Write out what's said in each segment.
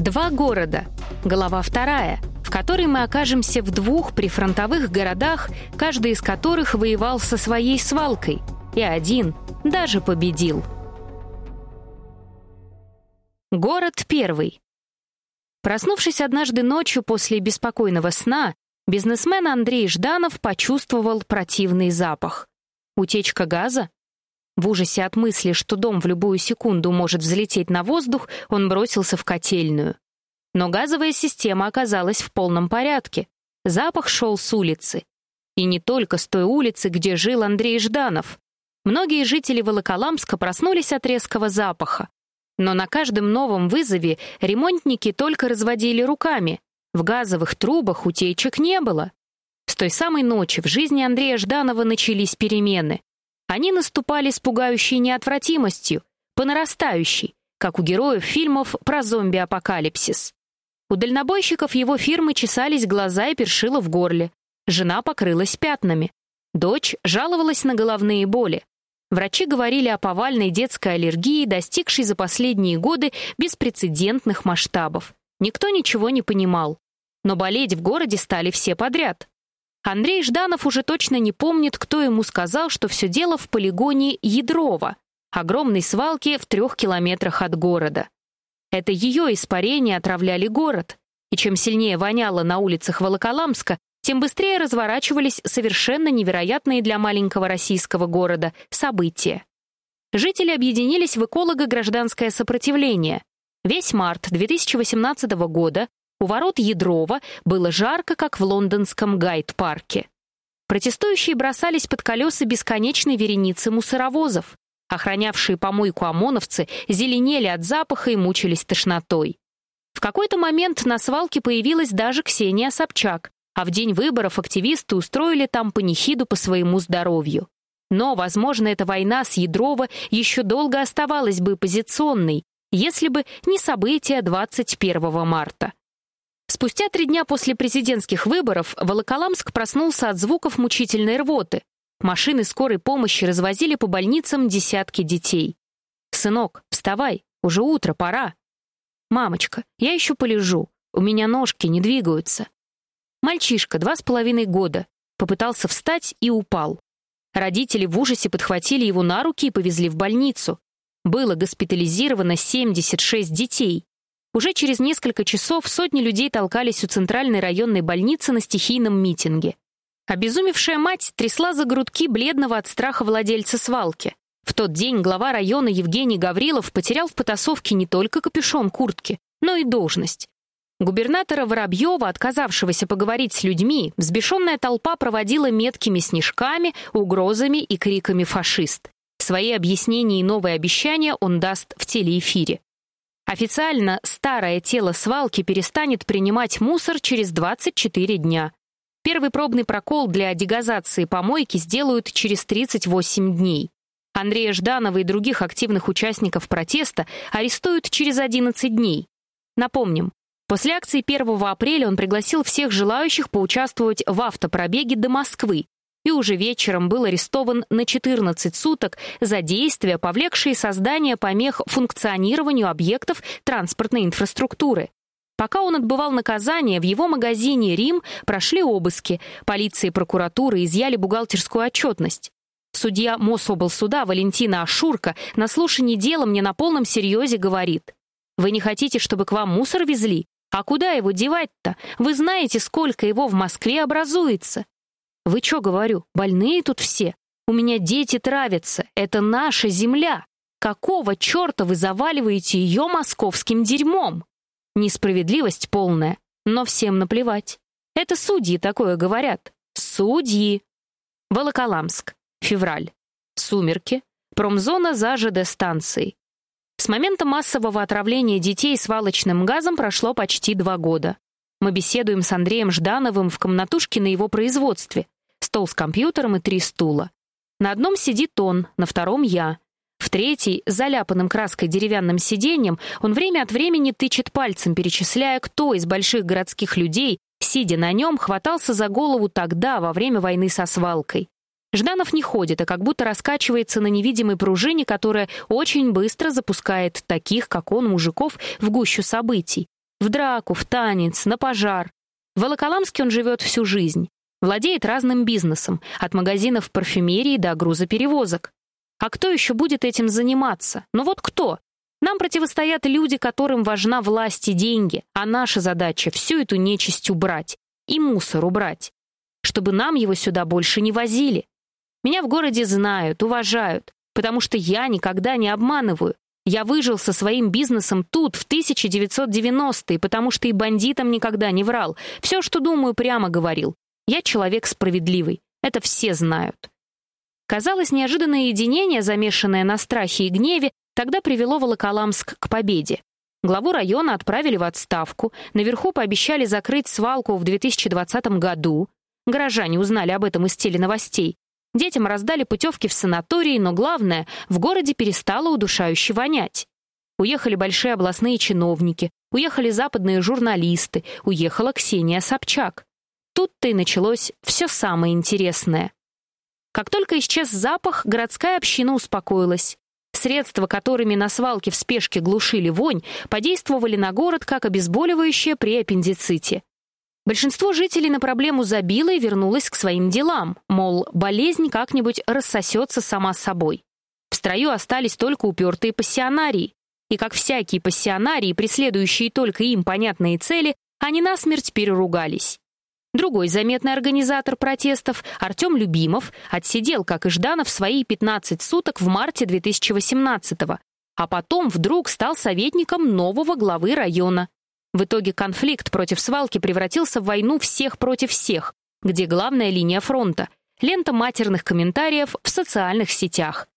Два города. Глава вторая, в которой мы окажемся в двух прифронтовых городах, каждый из которых воевал со своей свалкой, и один даже победил. Город первый. Проснувшись однажды ночью после беспокойного сна, бизнесмен Андрей Жданов почувствовал противный запах. Утечка газа? В ужасе от мысли, что дом в любую секунду может взлететь на воздух, он бросился в котельную. Но газовая система оказалась в полном порядке. Запах шел с улицы. И не только с той улицы, где жил Андрей Жданов. Многие жители Волоколамска проснулись от резкого запаха. Но на каждом новом вызове ремонтники только разводили руками. В газовых трубах утечек не было. С той самой ночи в жизни Андрея Жданова начались перемены. Они наступали с пугающей неотвратимостью, по нарастающей, как у героев фильмов про зомби-апокалипсис. У дальнобойщиков его фирмы чесались глаза и першило в горле. Жена покрылась пятнами. Дочь жаловалась на головные боли. Врачи говорили о повальной детской аллергии, достигшей за последние годы беспрецедентных масштабов. Никто ничего не понимал. Но болеть в городе стали все подряд. Андрей Жданов уже точно не помнит, кто ему сказал, что все дело в полигоне Ядрова, огромной свалке в трех километрах от города. Это ее испарения отравляли город, и чем сильнее воняло на улицах Волоколамска, тем быстрее разворачивались совершенно невероятные для маленького российского города события. Жители объединились в эколого-гражданское сопротивление. Весь март 2018 года у ворот Ядрова было жарко, как в лондонском Гайд-парке. Протестующие бросались под колеса бесконечной вереницы мусоровозов. Охранявшие помойку ОМОНовцы зеленели от запаха и мучились тошнотой. В какой-то момент на свалке появилась даже Ксения Собчак, а в день выборов активисты устроили там панихиду по своему здоровью. Но, возможно, эта война с Ядрова еще долго оставалась бы позиционной, если бы не события 21 марта. Спустя три дня после президентских выборов Волоколамск проснулся от звуков мучительной рвоты. Машины скорой помощи развозили по больницам десятки детей. «Сынок, вставай, уже утро, пора». «Мамочка, я еще полежу, у меня ножки не двигаются». Мальчишка, два с половиной года, попытался встать и упал. Родители в ужасе подхватили его на руки и повезли в больницу. Было госпитализировано 76 детей. Уже через несколько часов сотни людей толкались у центральной районной больницы на стихийном митинге. Обезумевшая мать трясла за грудки бледного от страха владельца свалки. В тот день глава района Евгений Гаврилов потерял в потасовке не только капюшон куртки, но и должность. Губернатора Воробьева, отказавшегося поговорить с людьми, взбешенная толпа проводила меткими снежками, угрозами и криками «фашист». Свои объяснения и новые обещания он даст в телеэфире. Официально старое тело свалки перестанет принимать мусор через 24 дня. Первый пробный прокол для дегазации помойки сделают через 38 дней. Андрея Жданова и других активных участников протеста арестуют через 11 дней. Напомним, после акции 1 апреля он пригласил всех желающих поучаствовать в автопробеге до Москвы, и уже вечером был арестован на 14 суток за действия, повлекшие создание помех функционированию объектов транспортной инфраструктуры. Пока он отбывал наказание, в его магазине «Рим» прошли обыски, полиция и прокуратура изъяли бухгалтерскую отчетность. Судья Мособлсуда Валентина Ашурка на слушании дела мне на полном серьезе говорит, «Вы не хотите, чтобы к вам мусор везли? А куда его девать-то? Вы знаете, сколько его в Москве образуется. Вы что, говорю, больные тут все? У меня дети травятся. Это наша земля. Какого черта вы заваливаете ее московским дерьмом? Несправедливость полная, но всем наплевать. Это судьи такое говорят. Судьи. Волоколамск. Февраль. Сумерки. Промзона за ЖД-станцией. С момента массового отравления детей свалочным газом прошло почти два года. Мы беседуем с Андреем Ждановым в комнатушке на его производстве. Стол с компьютером и три стула. На одном сидит он, на втором я. В третий, заляпанным краской деревянным сиденьем, он время от времени тычет пальцем, перечисляя, кто из больших городских людей, сидя на нем, хватался за голову тогда, во время войны со свалкой. Жданов не ходит, а как будто раскачивается на невидимой пружине, которая очень быстро запускает таких, как он, мужиков, в гущу событий. В драку, в танец, на пожар. В Волоколамске он живет всю жизнь. Владеет разным бизнесом, от магазинов парфюмерии до грузоперевозок. А кто еще будет этим заниматься? Ну вот кто? Нам противостоят люди, которым важна власть и деньги, а наша задача — всю эту нечисть убрать и мусор убрать, чтобы нам его сюда больше не возили. Меня в городе знают, уважают, потому что я никогда не обманываю. Я выжил со своим бизнесом тут, в 1990-е, потому что и бандитам никогда не врал. Все, что думаю, прямо говорил. Я человек справедливый. Это все знают. Казалось, неожиданное единение, замешанное на страхе и гневе, тогда привело Волоколамск к победе. Главу района отправили в отставку, наверху пообещали закрыть свалку в 2020 году. Горожане узнали об этом из теленовостей. Детям раздали путевки в санатории, но главное, в городе перестало удушающе вонять. Уехали большие областные чиновники, уехали западные журналисты, уехала Ксения Собчак. Тут-то и началось все самое интересное. Как только исчез запах, городская община успокоилась. Средства, которыми на свалке в спешке глушили вонь, подействовали на город как обезболивающее при аппендиците. Большинство жителей на проблему забило и вернулось к своим делам, мол, болезнь как-нибудь рассосется сама собой. В строю остались только упертые пассионарии. И как всякие пассионарии, преследующие только им понятные цели, они насмерть переругались. Другой заметный организатор протестов, Артем Любимов, отсидел, как и Жданов, свои 15 суток в марте 2018-го, а потом вдруг стал советником нового главы района. В итоге конфликт против свалки превратился в войну всех против всех, где главная линия фронта — лента матерных комментариев в социальных сетях.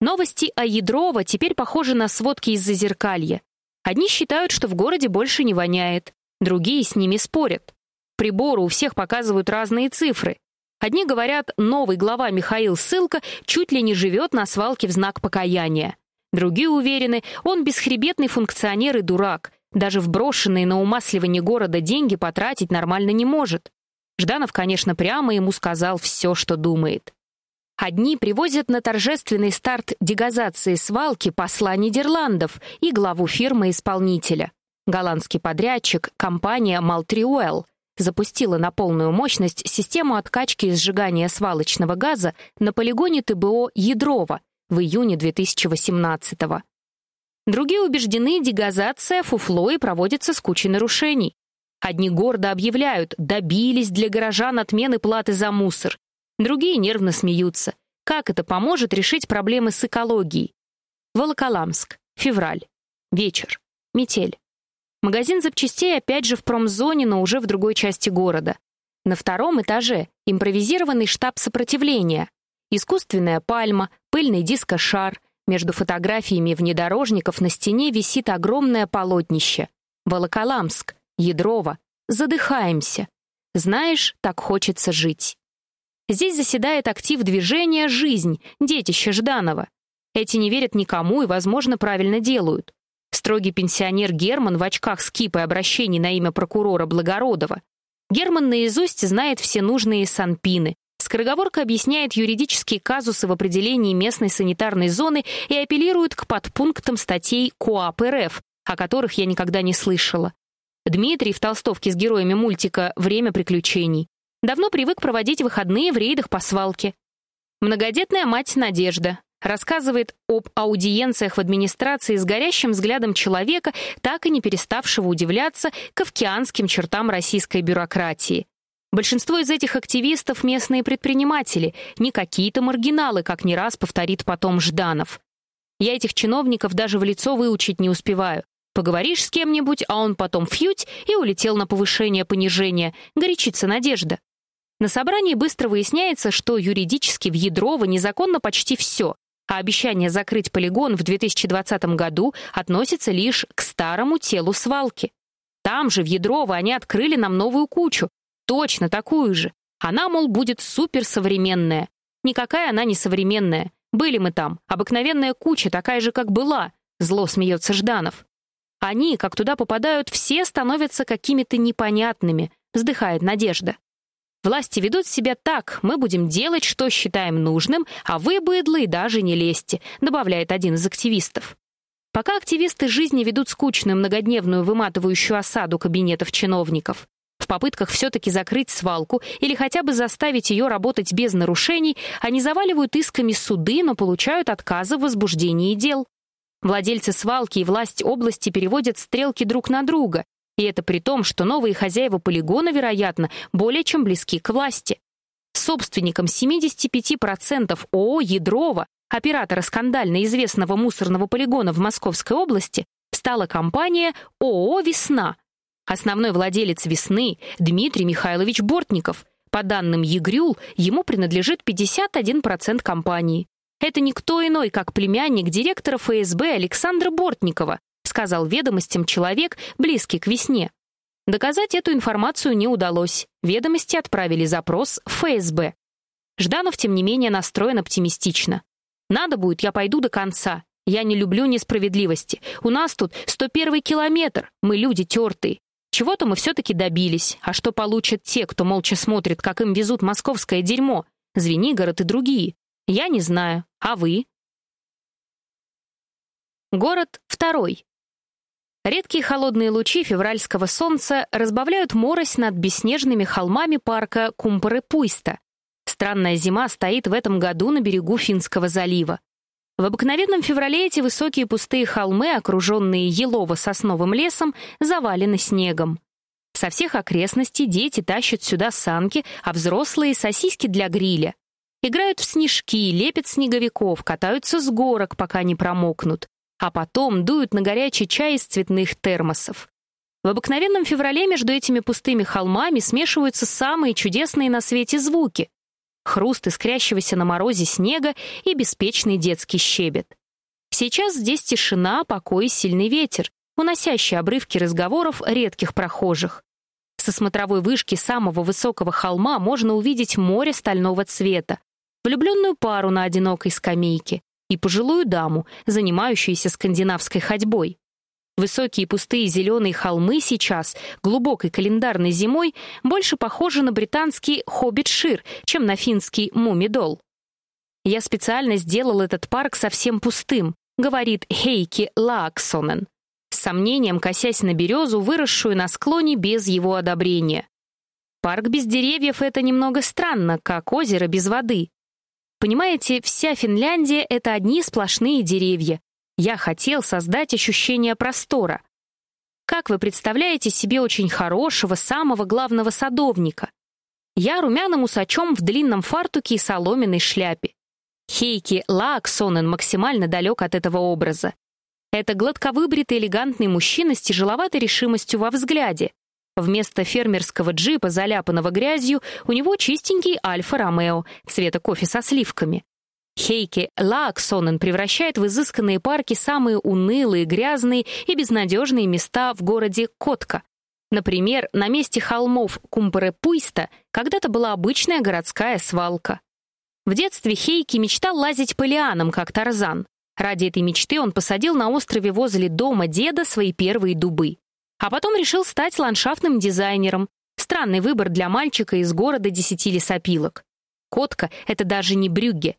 Новости о Ядрова теперь похожи на сводки из Зазеркалья. Одни считают, что в городе больше не воняет, другие с ними спорят. Приборы у всех показывают разные цифры. Одни говорят, новый глава Михаил Ссылка чуть ли не живет на свалке в знак покаяния. Другие уверены, он бесхребетный функционер и дурак, даже в брошенные на умасливание города деньги потратить нормально не может. Жданов, конечно, прямо ему сказал все, что думает. Одни привозят на торжественный старт дегазации свалки посла Нидерландов и главу фирмы-исполнителя. Голландский подрядчик, компания Maltriuel, запустила на полную мощность систему откачки и сжигания свалочного газа на полигоне ТБО «Ядрова» в июне 2018 -го. Другие убеждены, дегазация фуфло и проводится с кучей нарушений. Одни гордо объявляют, добились для горожан отмены платы за мусор. Другие нервно смеются. Как это поможет решить проблемы с экологией? Волоколамск. Февраль. Вечер. Метель. Магазин запчастей опять же в промзоне, но уже в другой части города. На втором этаже импровизированный штаб сопротивления. Искусственная пальма, пыльный дискошар, между фотографиями внедорожников на стене висит огромное полотнище. Волоколамск, Ядрово. Задыхаемся. Знаешь, так хочется жить. Здесь заседает актив движения «Жизнь», детище Жданова. Эти не верят никому и, возможно, правильно делают. Строгий пенсионер Герман в очках с кипой обращений на имя прокурора Благородова. Герман наизусть знает все нужные санпины, Скороговорка объясняет юридические казусы в определении местной санитарной зоны и апеллирует к подпунктам статей КоАП РФ, о которых я никогда не слышала. Дмитрий в толстовке с героями мультика «Время приключений» давно привык проводить выходные в рейдах по свалке. Многодетная мать Надежда рассказывает об аудиенциях в администрации с горящим взглядом человека, так и не переставшего удивляться кавкианским чертам российской бюрократии. Большинство из этих активистов — местные предприниматели, не какие-то маргиналы, как не раз повторит потом Жданов. Я этих чиновников даже в лицо выучить не успеваю. Поговоришь с кем-нибудь, а он потом фьють и улетел на повышение-понижение. Горячится надежда. На собрании быстро выясняется, что юридически в Ядрово незаконно почти все, а обещание закрыть полигон в 2020 году относится лишь к старому телу свалки. Там же, в Ядрово, они открыли нам новую кучу, Точно такую же. Она, мол, будет суперсовременная. Никакая она не современная. Были мы там. Обыкновенная куча, такая же, как была. Зло смеется Жданов. Они, как туда попадают, все становятся какими-то непонятными, вздыхает Надежда. Власти ведут себя так, мы будем делать, что считаем нужным, а вы, быдлы, даже не лезьте, добавляет один из активистов. Пока активисты жизни ведут скучную многодневную выматывающую осаду кабинетов чиновников, в попытках все-таки закрыть свалку или хотя бы заставить ее работать без нарушений, они заваливают исками суды, но получают отказы в возбуждении дел. Владельцы свалки и власть области переводят стрелки друг на друга, и это при том, что новые хозяева полигона, вероятно, более чем близки к власти. Собственником 75% ООО «Ядрова», оператора скандально известного мусорного полигона в Московской области, стала компания ООО «Весна». Основной владелец «Весны» Дмитрий Михайлович Бортников. По данным ЕГРЮЛ, ему принадлежит 51% компании. Это никто иной, как племянник директора ФСБ Александра Бортникова, сказал ведомостям человек, близкий к весне. Доказать эту информацию не удалось. Ведомости отправили запрос в ФСБ. Жданов, тем не менее, настроен оптимистично. «Надо будет, я пойду до конца. Я не люблю несправедливости. У нас тут 101 километр. Мы люди тертые. Чего-то мы все-таки добились. А что получат те, кто молча смотрит, как им везут московское дерьмо? Звенигород и другие. Я не знаю. А вы?» Город второй. Редкие холодные лучи февральского солнца разбавляют морось над бесснежными холмами парка Кумпары-Пуйста. Странная зима стоит в этом году на берегу Финского залива. В обыкновенном феврале эти высокие пустые холмы, окруженные елово-сосновым лесом, завалены снегом. Со всех окрестностей дети тащат сюда санки, а взрослые — сосиски для гриля. Играют в снежки, лепят снеговиков, катаются с горок, пока не промокнут а потом дуют на горячий чай из цветных термосов. В обыкновенном феврале между этими пустыми холмами смешиваются самые чудесные на свете звуки. Хруст искрящегося на морозе снега и беспечный детский щебет. Сейчас здесь тишина, покой и сильный ветер, уносящий обрывки разговоров редких прохожих. Со смотровой вышки самого высокого холма можно увидеть море стального цвета, влюбленную пару на одинокой скамейке, и пожилую даму, занимающуюся скандинавской ходьбой. Высокие пустые зеленые холмы сейчас, глубокой календарной зимой, больше похожи на британский хоббит-шир, чем на финский мумидол. «Я специально сделал этот парк совсем пустым», говорит Хейки Лааксонен, с сомнением косясь на березу, выросшую на склоне без его одобрения. Парк без деревьев — это немного странно, как озеро без воды. Понимаете, вся Финляндия — это одни сплошные деревья. Я хотел создать ощущение простора. Как вы представляете себе очень хорошего, самого главного садовника? Я румяным усачом в длинном фартуке и соломенной шляпе. Хейки Лааксонен максимально далек от этого образа. Это гладковыбритый элегантный мужчина с тяжеловатой решимостью во взгляде, Вместо фермерского джипа, заляпанного грязью, у него чистенький Альфа-Ромео цвета кофе со сливками. Хейки Лааксонен превращает в изысканные парки самые унылые, грязные и безнадежные места в городе Котка. Например, на месте холмов Кумпаре-Пуйста когда-то была обычная городская свалка. В детстве Хейки мечтал лазить по лианам, как Тарзан. Ради этой мечты он посадил на острове возле дома деда свои первые дубы. А потом решил стать ландшафтным дизайнером. Странный выбор для мальчика из города десяти лесопилок. Котка — это даже не брюгге.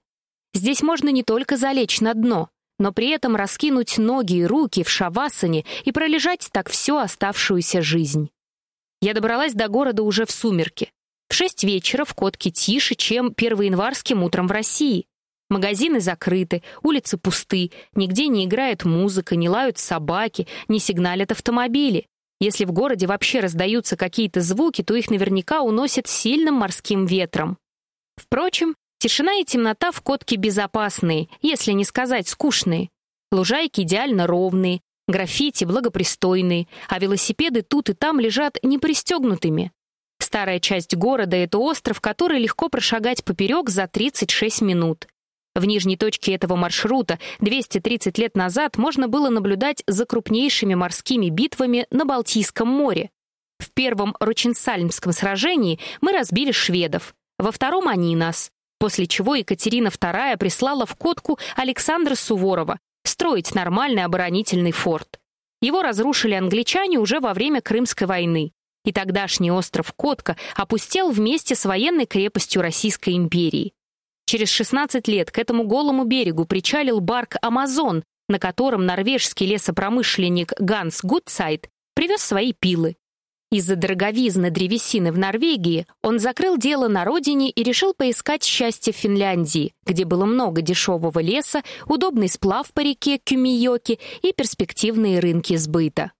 Здесь можно не только залечь на дно, но при этом раскинуть ноги и руки в шавасане и пролежать так всю оставшуюся жизнь. Я добралась до города уже в сумерки. В шесть вечера в Котке тише, чем первоянварским утром в России. Магазины закрыты, улицы пусты, нигде не играет музыка, не лают собаки, не сигналят автомобили. Если в городе вообще раздаются какие-то звуки, то их наверняка уносят сильным морским ветром. Впрочем, тишина и темнота в Котке безопасные, если не сказать скучные. Лужайки идеально ровные, граффити благопристойные, а велосипеды тут и там лежат непристегнутыми. Старая часть города — это остров, который легко прошагать поперек за 36 минут. В нижней точке этого маршрута 230 лет назад можно было наблюдать за крупнейшими морскими битвами на Балтийском море. В первом Роченсальмском сражении мы разбили шведов, во втором они нас, после чего Екатерина II прислала в Котку Александра Суворова строить нормальный оборонительный форт. Его разрушили англичане уже во время Крымской войны, и тогдашний остров Котка опустел вместе с военной крепостью Российской империи. Через 16 лет к этому голому берегу причалил барк «Амазон», на котором норвежский лесопромышленник Ганс Гутцайт привез свои пилы. Из-за дороговизны древесины в Норвегии он закрыл дело на родине и решил поискать счастье в Финляндии, где было много дешевого леса, удобный сплав по реке Кюмийоки и перспективные рынки сбыта.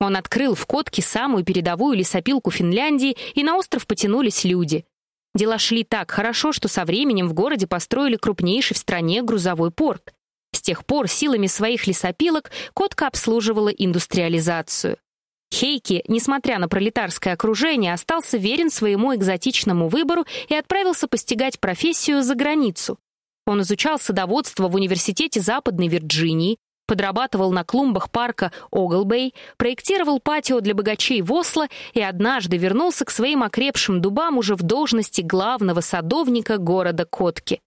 Он открыл в Котке самую передовую лесопилку Финляндии, и на остров потянулись люди. Дела шли так хорошо, что со временем в городе построили крупнейший в стране грузовой порт. С тех пор силами своих лесопилок Котка обслуживала индустриализацию. Хейки, несмотря на пролетарское окружение, остался верен своему экзотичному выбору и отправился постигать профессию за границу. Он изучал садоводство в Университете Западной Вирджинии, подрабатывал на клумбах парка Оглбей, проектировал патио для богачей в Осло и однажды вернулся к своим окрепшим дубам уже в должности главного садовника города Котки.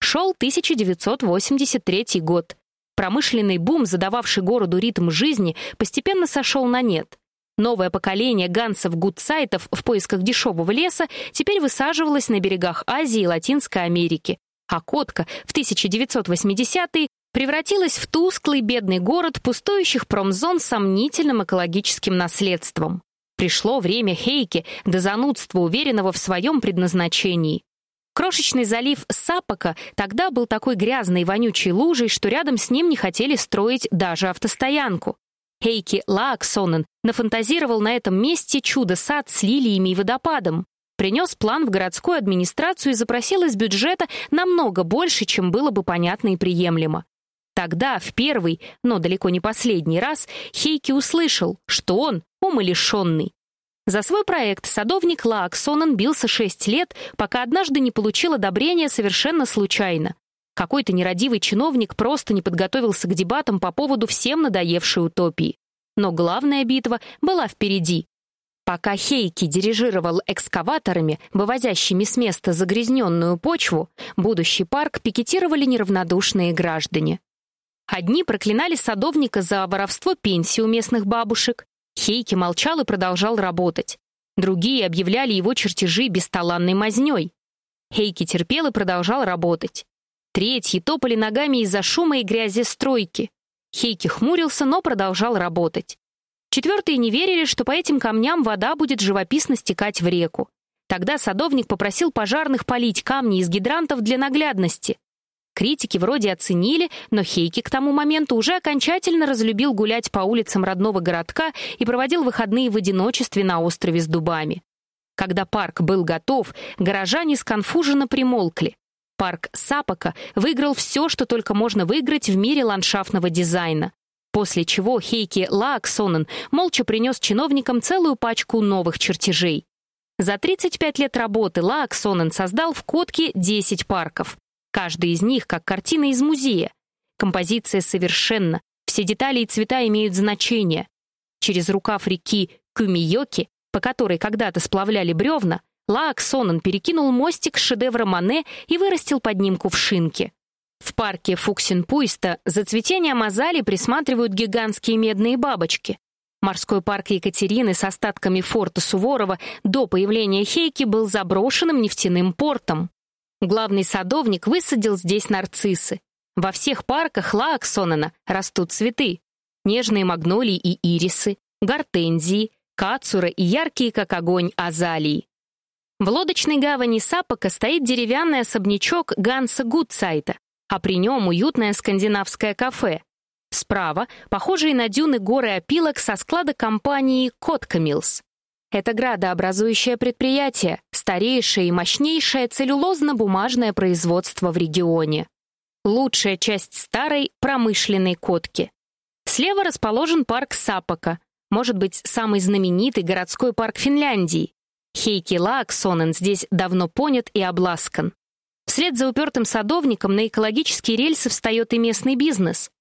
Шел 1983 год. Промышленный бум, задававший городу ритм жизни, постепенно сошел на нет. Новое поколение гансов-гудсайтов в поисках дешевого леса теперь высаживалось на берегах Азии и Латинской Америки, а Котка в 1980-е превратилась в тусклый бедный город пустующих промзон с сомнительным экологическим наследством. Пришло время Хейки до занудства, уверенного в своем предназначении. Крошечный залив Сапока тогда был такой грязной и вонючей лужей, что рядом с ним не хотели строить даже автостоянку. Хейки Лааксонен нафантазировал на этом месте чудо-сад с лилиями и водопадом. Принес план в городскую администрацию и запросил из бюджета намного больше, чем было бы понятно и приемлемо. Тогда, в первый, но далеко не последний раз, Хейки услышал, что он умалишенный. За свой проект садовник Лааксонен бился шесть лет, пока однажды не получил одобрения совершенно случайно. Какой-то нерадивый чиновник просто не подготовился к дебатам по поводу всем надоевшей утопии. Но главная битва была впереди. Пока Хейки дирижировал экскаваторами, вывозящими с места загрязненную почву, будущий парк пикетировали неравнодушные граждане. Одни проклинали садовника за воровство пенсии у местных бабушек. Хейки молчал и продолжал работать. Другие объявляли его чертежи бесталанной мазнёй. Хейки терпел и продолжал работать. Третьи топали ногами из-за шума и грязи стройки. Хейки хмурился, но продолжал работать. Четвертые не верили, что по этим камням вода будет живописно стекать в реку. Тогда садовник попросил пожарных полить камни из гидрантов для наглядности. Критики вроде оценили, но Хейки к тому моменту уже окончательно разлюбил гулять по улицам родного городка и проводил выходные в одиночестве на острове с дубами. Когда парк был готов, горожане сконфуженно примолкли. Парк Сапока выиграл все, что только можно выиграть в мире ландшафтного дизайна. После чего Хейки Лааксонен молча принес чиновникам целую пачку новых чертежей. За 35 лет работы Лааксонен создал в Котке 10 парков. Каждый из них как картина из музея. Композиция совершенна, все детали и цвета имеют значение. Через рукав реки Кумиёки, по которой когда-то сплавляли бревна, Лаак Сонен перекинул мостик шедевра Мане и вырастил под ним кувшинки. В парке Фуксинпуйста за цветением азалий присматривают гигантские медные бабочки. Морской парк Екатерины с остатками форта Суворова до появления Хейки был заброшенным нефтяным портом. Главный садовник высадил здесь нарциссы. Во всех парках Лааксонена растут цветы. Нежные магнолии и ирисы, гортензии, кацура и яркие, как огонь, азалии. В лодочной гавани Сапока стоит деревянный особнячок Ганса Гудсайта, а при нем уютное скандинавское кафе. Справа — похожие на дюны горы опилок со склада компании «Котка Милс». Это градообразующее предприятие, старейшее и мощнейшее целлюлозно-бумажное производство в регионе. Лучшая часть старой промышленной котки. Слева расположен парк Сапока, может быть, самый знаменитый городской парк Финляндии, Хейки Лааксонен здесь давно понят и обласкан. Вслед за упертым садовником на экологические рельсы встает и местный бизнес.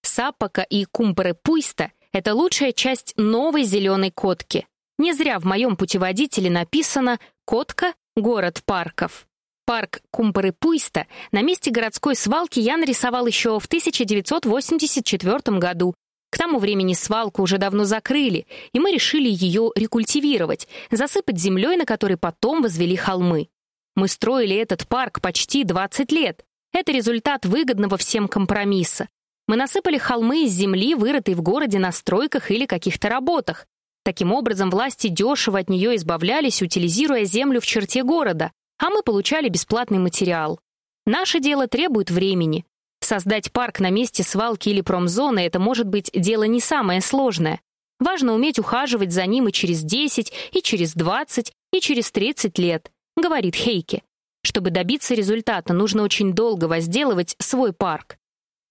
Саппака и Кумпары Пуйста — это лучшая часть новой зеленой котки. Не зря в моем путеводителе написано «Котка — город парков». Парк Кумпары Пуйста на месте городской свалки я нарисовал еще в 1984 году к тому времени свалку уже давно закрыли, и мы решили ее рекультивировать, засыпать землей, на которой потом возвели холмы. Мы строили этот парк почти 20 лет. Это результат выгодного всем компромисса. Мы насыпали холмы из земли, вырытой в городе на стройках или каких-то работах. Таким образом, власти дешево от нее избавлялись, утилизируя землю в черте города, а мы получали бесплатный материал. Наше дело требует времени. Создать парк на месте свалки или промзоны — это может быть дело не самое сложное. Важно уметь ухаживать за ним и через 10, и через 20, и через 30 лет, говорит Хейке. Чтобы добиться результата, нужно очень долго возделывать свой парк.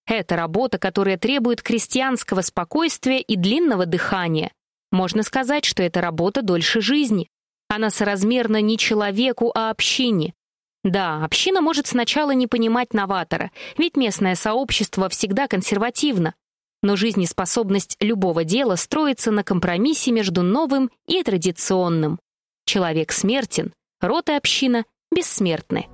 Это работа, которая требует крестьянского спокойствия и длинного дыхания. Можно сказать, что это работа дольше жизни. Она соразмерна не человеку, а общине. Да, община может сначала не понимать новатора, ведь местное сообщество всегда консервативно. Но жизнеспособность любого дела строится на компромиссе между новым и традиционным. Человек смертен, род и община бессмертны.